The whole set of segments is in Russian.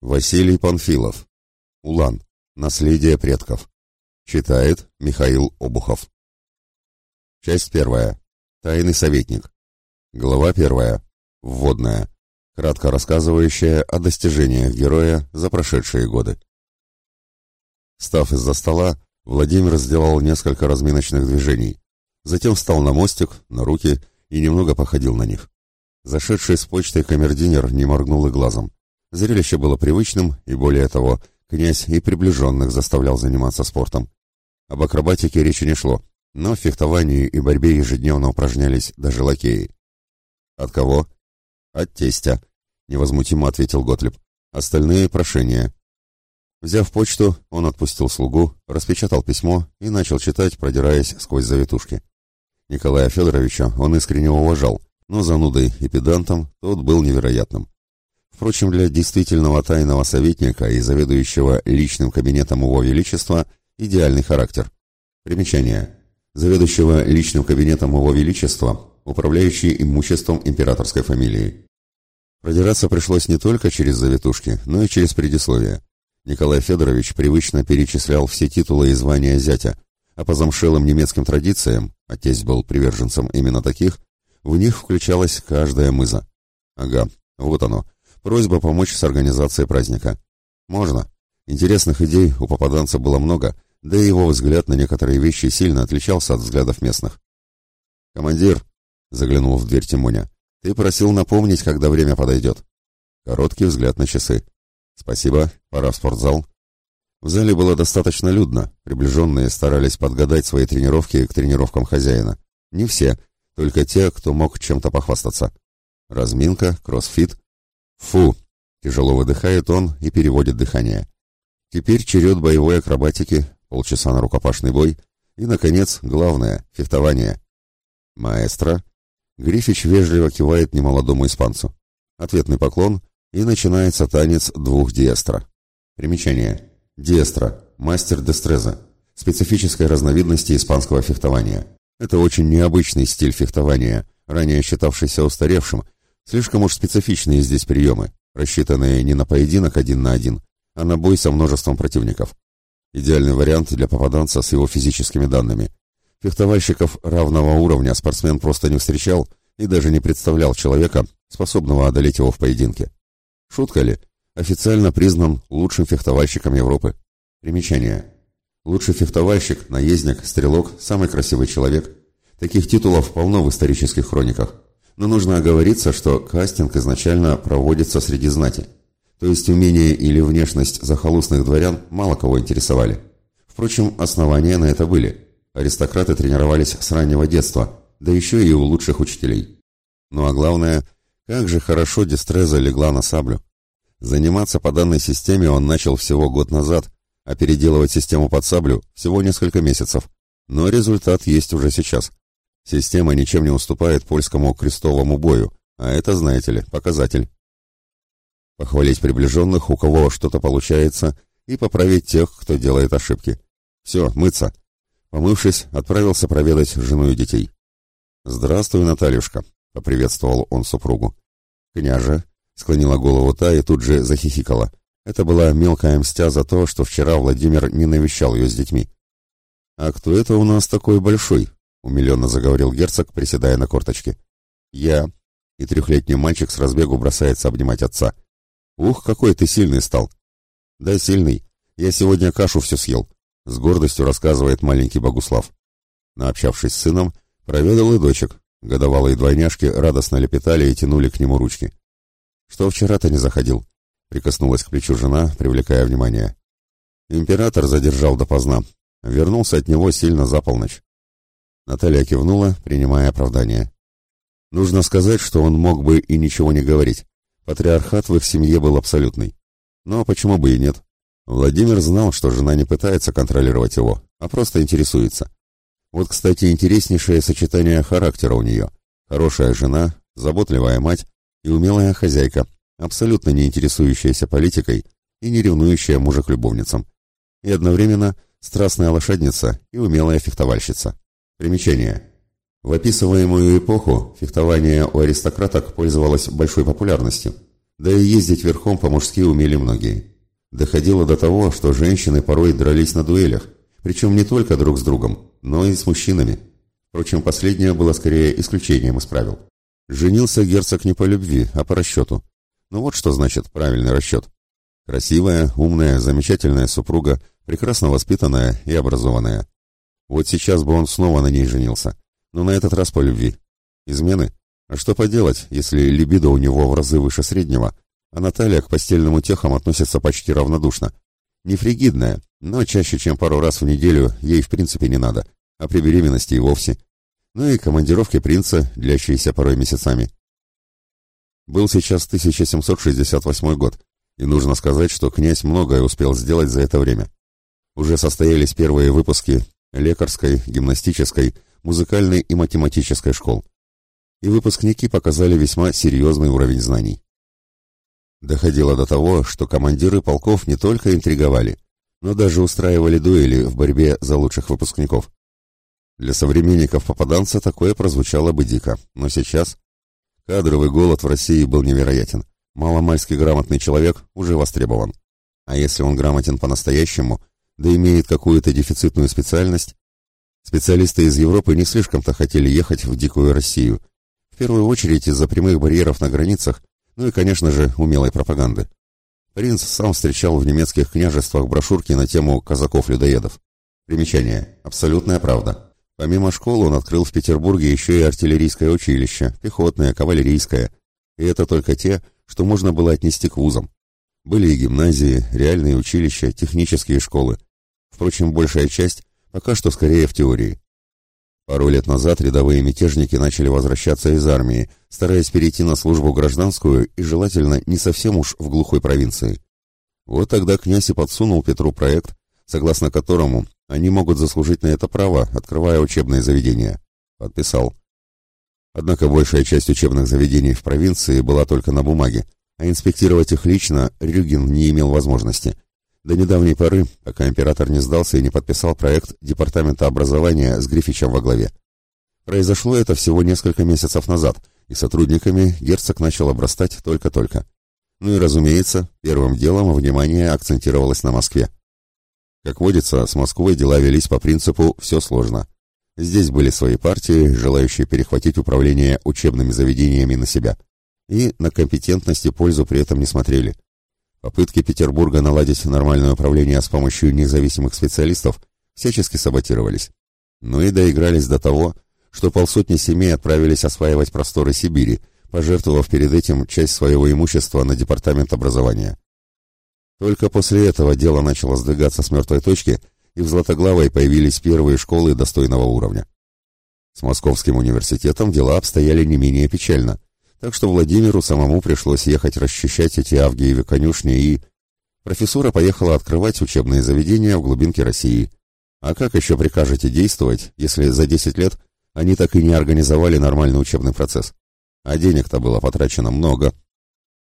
Василий Панфилов. Улан. Наследие предков. Читает Михаил Обухов. Часть первая. Тайный советник. Глава первая. Вводная. Кратко рассказывающая о достижениях героя за прошедшие годы. Став из-за стола, Владимир сделал несколько разминочных движений. Затем встал на мостик, на руки и немного походил на них. Зашедший с почтой камердинер не моргнул и глазом. Зрелище было привычным, и более того, князь и приближенных заставлял заниматься спортом. Об акробатике речи не шло, но в фехтовании и борьбе ежедневно упражнялись даже лакеи. «От кого?» «От тестя», — невозмутимо ответил Готлеб. «Остальные — прошения». Взяв почту, он отпустил слугу, распечатал письмо и начал читать, продираясь сквозь завитушки. Николая Федоровича он искренне уважал, но занудой и педантом тот был невероятным. Впрочем, для действительного тайного советника и заведующего личным кабинетом Его Величества идеальный характер. Примечание. Заведующего личным кабинетом Его Величества, управляющий имуществом императорской фамилии. Продираться пришлось не только через завитушки, но и через предисловие. Николай Федорович привычно перечислял все титулы и звания зятя, а по замшелым немецким традициям, а тесть был приверженцем именно таких, в них включалась каждая мыза. Ага, вот оно, Просьба помочь с организацией праздника. Можно. Интересных идей у попаданца было много, да и его взгляд на некоторые вещи сильно отличался от взглядов местных. «Командир», — заглянул в дверь Тимоня, — «ты просил напомнить, когда время подойдет». Короткий взгляд на часы. «Спасибо, пора в спортзал». В зале было достаточно людно, приближенные старались подгадать свои тренировки к тренировкам хозяина. Не все, только те, кто мог чем-то похвастаться. Разминка, кроссфит, Фу! Тяжело выдыхает он и переводит дыхание. Теперь черед боевой акробатики, полчаса на рукопашный бой и, наконец, главное — фехтование. Маэстро. Грифич вежливо кивает немолодому испанцу. Ответный поклон, и начинается танец двух диэстро. Примечание. Диэстро. Мастер дестреза. Специфической разновидности испанского фехтования. Это очень необычный стиль фехтования, ранее считавшийся устаревшим Слишком уж специфичные здесь приемы, рассчитанные не на поединок один на один, а на бой со множеством противников. Идеальный вариант для попаданца с его физическими данными. Фехтовальщиков равного уровня спортсмен просто не встречал и даже не представлял человека, способного одолеть его в поединке. Шутка ли? Официально признан лучшим фехтовальщиком Европы. Примечание. Лучший фехтовальщик, наездник, стрелок, самый красивый человек. Таких титулов полно в исторических хрониках но нужно оговориться, что кастинг изначально проводится среди знати. То есть умение или внешность захолустных дворян мало кого интересовали. Впрочем, основания на это были. Аристократы тренировались с раннего детства, да еще и у лучших учителей. Ну а главное, как же хорошо Дистреза легла на саблю. Заниматься по данной системе он начал всего год назад, а переделывать систему под саблю всего несколько месяцев. Но результат есть уже сейчас. Система ничем не уступает польскому крестовому бою, а это, знаете ли, показатель. Похвалить приближенных, у кого что-то получается, и поправить тех, кто делает ошибки. Все, мыться. Помывшись, отправился проведать жену и детей. «Здравствуй, Натальюшка», — поприветствовал он супругу. «Княже», — склонила голову та и тут же захихикала. Это была мелкая мстя за то, что вчера Владимир не навещал ее с детьми. «А кто это у нас такой большой?» — умиленно заговорил герцог, приседая на корточки. «Я...» И трехлетний мальчик с разбегу бросается обнимать отца. «Ух, какой ты сильный стал!» «Да, сильный. Я сегодня кашу все съел», — с гордостью рассказывает маленький Богуслав. Наобщавшись с сыном, проведал и дочек. Годовалые двойняшки радостно лепетали и тянули к нему ручки. «Что вчера-то не заходил?» — прикоснулась к плечу жена, привлекая внимание. Император задержал допоздна. Вернулся от него сильно за полночь. Наталья кивнула, принимая оправдание. Нужно сказать, что он мог бы и ничего не говорить. Патриархат в их семье был абсолютный. Но почему бы и нет? Владимир знал, что жена не пытается контролировать его, а просто интересуется. Вот, кстати, интереснейшее сочетание характера у нее. Хорошая жена, заботливая мать и умелая хозяйка, абсолютно не интересующаяся политикой и не ревнующая мужа к любовницам. И одновременно страстная лошадница и умелая фехтовальщица. Примечание. В описываемую эпоху фехтование у аристократок пользовалось большой популярностью. Да и ездить верхом по-мужски умели многие. Доходило до того, что женщины порой дрались на дуэлях, причем не только друг с другом, но и с мужчинами. Впрочем, последнее было скорее исключением из правил. Женился герцог не по любви, а по расчету. Ну вот что значит правильный расчет. Красивая, умная, замечательная супруга, прекрасно воспитанная и образованная. Вот сейчас бы он снова на ней женился, но на этот раз по любви. Измены? А что поделать, если либидо у него в разы выше среднего, а Наталья к постельным утехам относится почти равнодушно. Не фригидная, но чаще, чем пару раз в неделю, ей в принципе не надо, а при беременности и вовсе. Ну и командировки принца, длящиеся порой месяцами. Был сейчас 1768 год, и нужно сказать, что князь многое успел сделать за это время. Уже состоялись первые выпуски лекарской, гимнастической, музыкальной и математической школ. И выпускники показали весьма серьезный уровень знаний. Доходило до того, что командиры полков не только интриговали, но даже устраивали дуэли в борьбе за лучших выпускников. Для современников попаданца такое прозвучало бы дико, но сейчас кадровый голод в России был невероятен. Маломальски грамотный человек уже востребован. А если он грамотен по-настоящему, да имеет какую-то дефицитную специальность, специалисты из Европы не слишком-то хотели ехать в дикую Россию, в первую очередь из-за прямых барьеров на границах ну и, конечно же, умелой пропаганды. Принц сам встречал в немецких княжествах брошюрки на тему казаков-людоедов. Примечание. Абсолютная правда. Помимо школы он открыл в Петербурге еще и артиллерийское училище, пехотное, кавалерийское. И это только те, что можно было отнести к вузам. Были и гимназии, реальные училища, технические школы. Впрочем, большая часть пока что скорее в теории. Пару лет назад рядовые мятежники начали возвращаться из армии, стараясь перейти на службу гражданскую и желательно не совсем уж в глухой провинции. Вот тогда князь и подсунул Петру проект, согласно которому они могут заслужить на это право, открывая учебные заведения. Подписал. Однако большая часть учебных заведений в провинции была только на бумаге, а инспектировать их лично Рюгин не имел возможности – до недавней поры, пока император не сдался и не подписал проект Департамента образования с Грифичем во главе. Произошло это всего несколько месяцев назад, и сотрудниками герцог начал обрастать только-только. Ну и, разумеется, первым делом внимание акцентировалось на Москве. Как водится, с Москвой дела велись по принципу «все сложно». Здесь были свои партии, желающие перехватить управление учебными заведениями на себя. И на компетентность и пользу при этом не смотрели – Попытки Петербурга наладить нормальное управление с помощью независимых специалистов всячески саботировались. Ну и доигрались до того, что полсотни семей отправились осваивать просторы Сибири, пожертвовав перед этим часть своего имущества на департамент образования. Только после этого дело начало сдвигаться с мертвой точки, и в Златоглавой появились первые школы достойного уровня. С Московским университетом дела обстояли не менее печально так что Владимиру самому пришлось ехать расчищать эти Авгиевы конюшни и... Профессура поехала открывать учебные заведения в глубинке России. А как еще прикажете действовать, если за 10 лет они так и не организовали нормальный учебный процесс? А денег-то было потрачено много.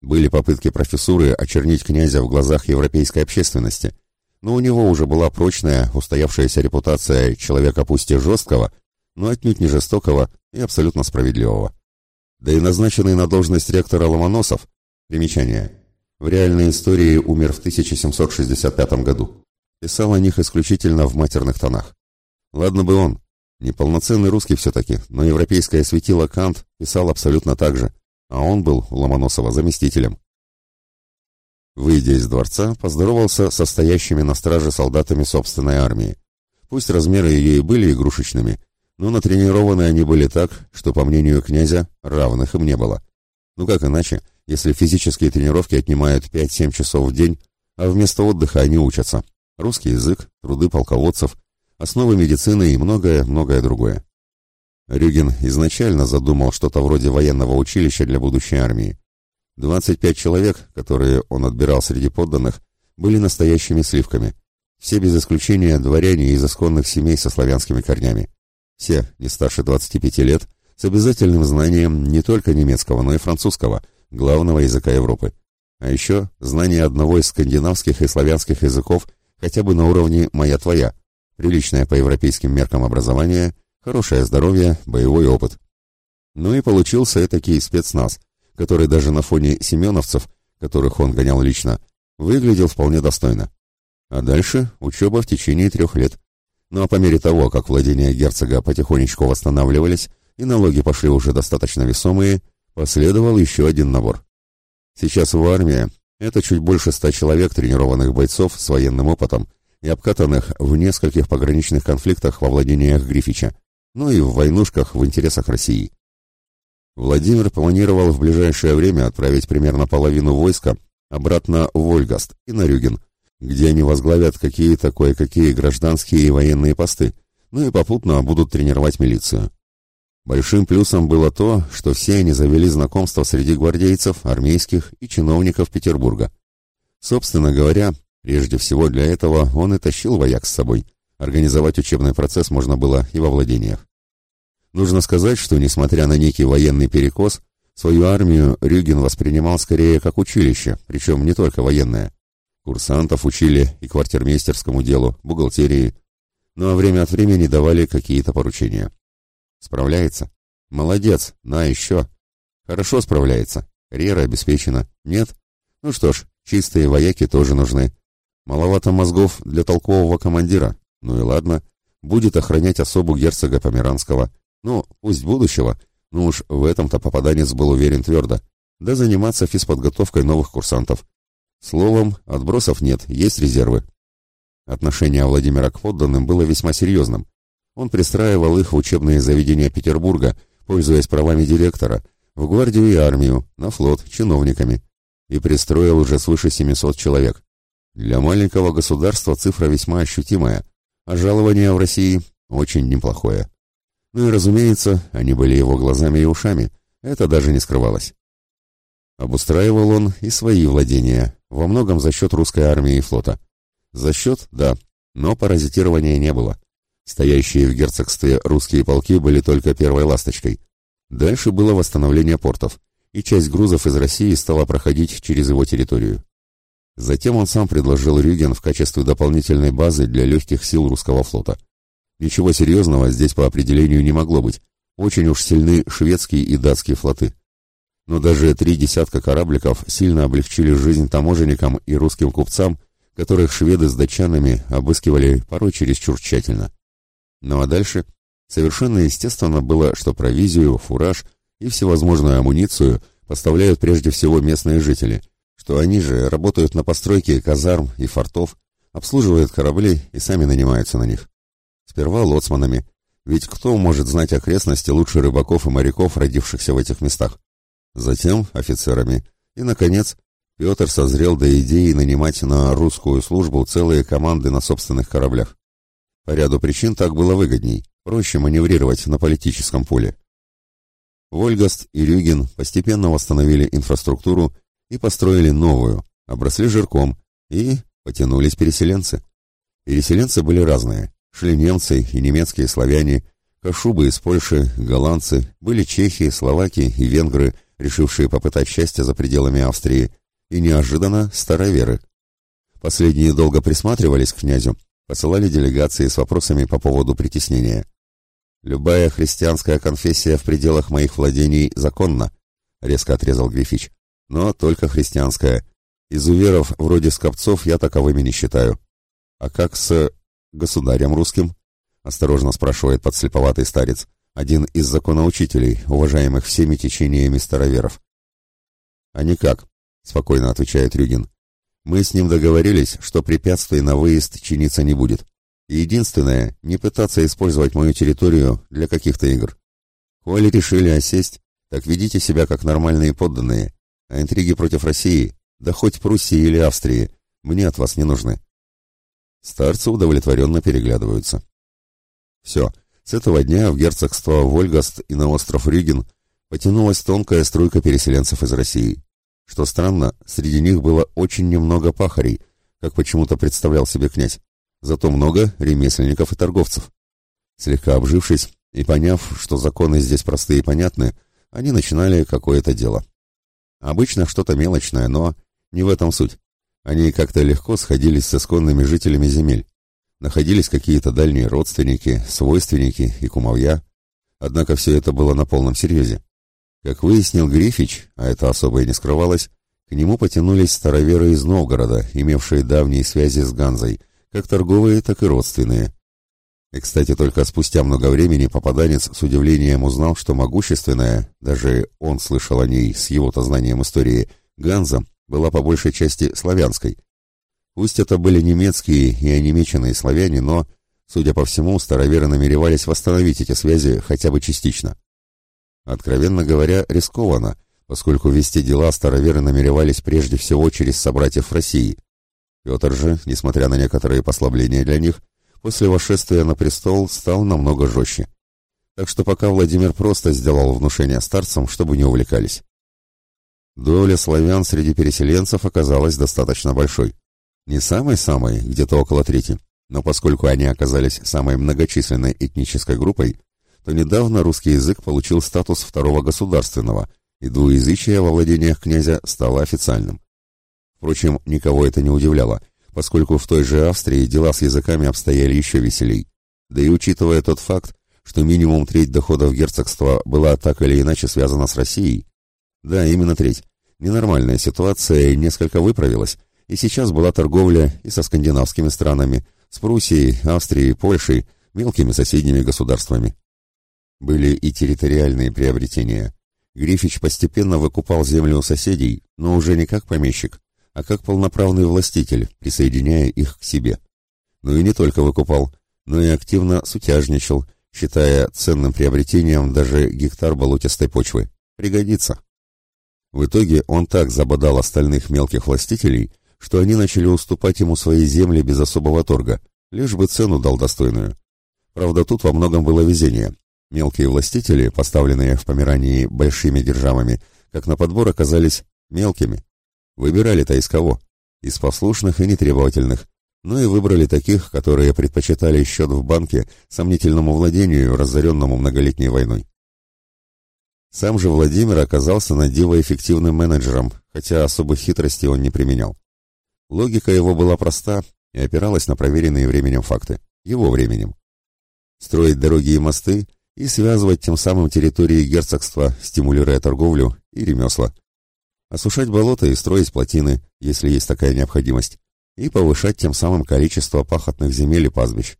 Были попытки профессуры очернить князя в глазах европейской общественности, но у него уже была прочная, устоявшаяся репутация человека пусть и жесткого, но отнюдь не жестокого и абсолютно справедливого да и назначенный на должность ректора Ломоносов, примечание, в реальной истории умер в 1765 году, писал о них исключительно в матерных тонах. Ладно бы он, неполноценный русский все-таки, но европейское светило Кант писал абсолютно так же, а он был у Ломоносова заместителем. Выйдя из дворца, поздоровался со стоящими на страже солдатами собственной армии. Пусть размеры ее и были игрушечными, но натренированы они были так, что, по мнению князя, равных им не было. Ну как иначе, если физические тренировки отнимают 5-7 часов в день, а вместо отдыха они учатся. Русский язык, труды полководцев, основы медицины и многое-многое другое. Рюгин изначально задумал что-то вроде военного училища для будущей армии. 25 человек, которые он отбирал среди подданных, были настоящими сливками. Все без исключения дворяне из исконных семей со славянскими корнями. Все, не старше 25 лет, с обязательным знанием не только немецкого, но и французского, главного языка Европы. А еще знание одного из скандинавских и славянских языков хотя бы на уровне «моя твоя», приличное по европейским меркам образование, хорошее здоровье, боевой опыт. Ну и получился этакий спецназ, который даже на фоне семеновцев которых он гонял лично, выглядел вполне достойно. А дальше учеба в течение трех лет. Ну а по мере того, как владения герцога потихонечку восстанавливались и налоги пошли уже достаточно весомые, последовал еще один набор. Сейчас в армии это чуть больше ста человек тренированных бойцов с военным опытом и обкатанных в нескольких пограничных конфликтах во владениях Грифича, ну и в войнушках в интересах России. Владимир планировал в ближайшее время отправить примерно половину войска обратно в Ольгаст и на Рюген, где они возглавят какие-то кое-какие гражданские и военные посты, ну и попутно будут тренировать милицию. Большим плюсом было то, что все они завели знакомства среди гвардейцев, армейских и чиновников Петербурга. Собственно говоря, прежде всего для этого он и тащил вояк с собой. Организовать учебный процесс можно было и во владениях. Нужно сказать, что, несмотря на некий военный перекос, свою армию Рюгин воспринимал скорее как училище, причем не только военное. Курсантов учили и квартирмейстерскому делу, бухгалтерии, ну а время от времени давали какие-то поручения. Справляется? Молодец, на еще. Хорошо справляется. Карьера обеспечена. Нет? Ну что ж, чистые вояки тоже нужны. Маловато мозгов для толкового командира. Ну и ладно. Будет охранять особу герцога Померанского. Ну, пусть будущего. Ну уж в этом-то попаданец был уверен твердо. Да заниматься физподготовкой новых курсантов. Словом, отбросов нет, есть резервы. Отношение Владимира к подданным было весьма серьезным. Он пристраивал их в учебные заведения Петербурга, пользуясь правами директора, в гвардию и армию, на флот, чиновниками. И пристроил уже свыше 700 человек. Для маленького государства цифра весьма ощутимая, а жалование в России очень неплохое. Ну и, разумеется, они были его глазами и ушами, это даже не скрывалось. Обустраивал он и свои владения, во многом за счет русской армии и флота. За счет, да, но паразитирования не было. Стоящие в герцогстве русские полки были только первой ласточкой. Дальше было восстановление портов, и часть грузов из России стала проходить через его территорию. Затем он сам предложил Рюген в качестве дополнительной базы для легких сил русского флота. Ничего серьезного здесь по определению не могло быть. Очень уж сильны шведские и датские флоты. Но даже три десятка корабликов сильно облегчили жизнь таможенникам и русским купцам, которых шведы с датчанами обыскивали порой чересчур тщательно. Ну а дальше совершенно естественно было, что провизию, фураж и всевозможную амуницию поставляют прежде всего местные жители, что они же работают на постройке казарм и фортов, обслуживают корабли и сами нанимаются на них. Сперва лоцманами, ведь кто может знать окрестности лучше рыбаков и моряков, родившихся в этих местах? Затем офицерами. И, наконец, Петр созрел до идеи нанимать на русскую службу целые команды на собственных кораблях. По ряду причин так было выгодней, проще маневрировать на политическом поле. Вольгаст и Рюген постепенно восстановили инфраструктуру и построили новую, обросли жирком, и потянулись переселенцы. Переселенцы были разные. Шли немцы и немецкие славяне, кашубы из Польши, голландцы, были чехи, словаки и венгры, решившие попытать счастье за пределами Австрии, и неожиданно староверы. Последние долго присматривались к князю, посылали делегации с вопросами по поводу притеснения. «Любая христианская конфессия в пределах моих владений законна», — резко отрезал Грифич. «Но только христианская. Изуверов вроде скопцов я таковыми не считаю». «А как с государем русским?» — осторожно спрашивает подслеповатый старец, один из законоучителей, уважаемых всеми течениями староверов. «А никак», — спокойно отвечает Рюгин. Мы с ним договорились, что препятствий на выезд чиниться не будет. единственное, не пытаться использовать мою территорию для каких-то игр. Коли решили осесть, так ведите себя как нормальные подданные, а интриги против России, да хоть Пруссии или Австрии, мне от вас не нужны. Старцы удовлетворенно переглядываются. Все, с этого дня в герцогство Вольгаст и на остров Рюген потянулась тонкая струйка переселенцев из России. Что странно, среди них было очень немного пахарей, как почему-то представлял себе князь, зато много ремесленников и торговцев. Слегка обжившись и поняв, что законы здесь простые и понятны, они начинали какое-то дело. Обычно что-то мелочное, но не в этом суть. Они как-то легко сходились с исконными жителями земель. Находились какие-то дальние родственники, свойственники и кумовья. Однако все это было на полном серьезе. Как выяснил Грифич, а это особо и не скрывалось, К нему потянулись староверы из Новгорода, имевшие давние связи с Ганзой, как торговые, так и родственные. И, кстати, только спустя много времени попаданец с удивлением узнал, что могущественная, даже он слышал о ней с его-то знанием истории, Ганза была по большей части славянской. Пусть это были немецкие и онемеченные славяне, но, судя по всему, староверы намеревались восстановить эти связи хотя бы частично. Откровенно говоря, рискованно, поскольку вести дела староверы намеревались прежде всего через собратьев России. Петр же, несмотря на некоторые послабления для них, после восшествия на престол стал намного жестче. Так что пока Владимир просто сделал внушение старцам, чтобы не увлекались. Доля славян среди переселенцев оказалась достаточно большой. Не самой-самой, где-то около трети, но поскольку они оказались самой многочисленной этнической группой, то недавно русский язык получил статус второго государственного, и двуязычие во владениях князя стало официальным. Впрочем, никого это не удивляло, поскольку в той же Австрии дела с языками обстояли еще веселей. Да и учитывая тот факт, что минимум треть доходов герцогства была так или иначе связана с Россией, да, именно треть, ненормальная ситуация несколько выправилась, и сейчас была торговля и со скандинавскими странами, с Пруссией, Австрией, Польшей, мелкими соседними государствами. Были и территориальные приобретения. Грифич постепенно выкупал землю у соседей, но уже не как помещик, а как полноправный властитель, присоединяя их к себе. Ну и не только выкупал, но и активно сутяжничал, считая ценным приобретением даже гектар болотистой почвы. Пригодится. В итоге он так забодал остальных мелких властителей, что они начали уступать ему свои земли без особого торга, лишь бы цену дал достойную. Правда, тут во многом было везение. Мелкие властители, поставленные в Померании большими державами, как на подбор оказались мелкими. Выбирали-то из кого? Из послушных и нетребовательных. Ну и выбрали таких, которые предпочитали счет в банке сомнительному владению, разоренному многолетней войной. Сам же Владимир оказался на диво эффективным менеджером, хотя особых хитростей он не применял. Логика его была проста и опиралась на проверенные временем факты, его временем. Строить дороги и мосты и связывать тем самым территории герцогства, стимулируя торговлю и ремесла. Осушать болота и строить плотины, если есть такая необходимость, и повышать тем самым количество пахотных земель и пастбищ.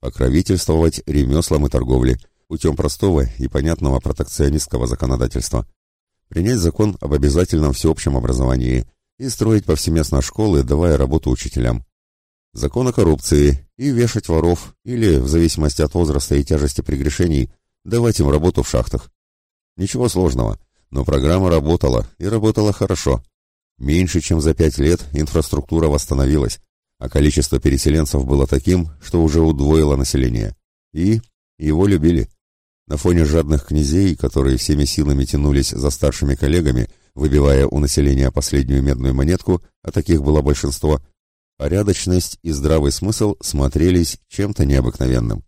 Покровительствовать ремеслам и торговле путем простого и понятного протекционистского законодательства. Принять закон об обязательном всеобщем образовании и строить повсеместно школы, давая работу учителям закон о коррупции и вешать воров или, в зависимости от возраста и тяжести прегрешений, давать им работу в шахтах. Ничего сложного, но программа работала и работала хорошо. Меньше чем за пять лет инфраструктура восстановилась, а количество переселенцев было таким, что уже удвоило население. И его любили. На фоне жадных князей, которые всеми силами тянулись за старшими коллегами, выбивая у населения последнюю медную монетку, а таких было большинство – Порядочность и здравый смысл смотрелись чем-то необыкновенным.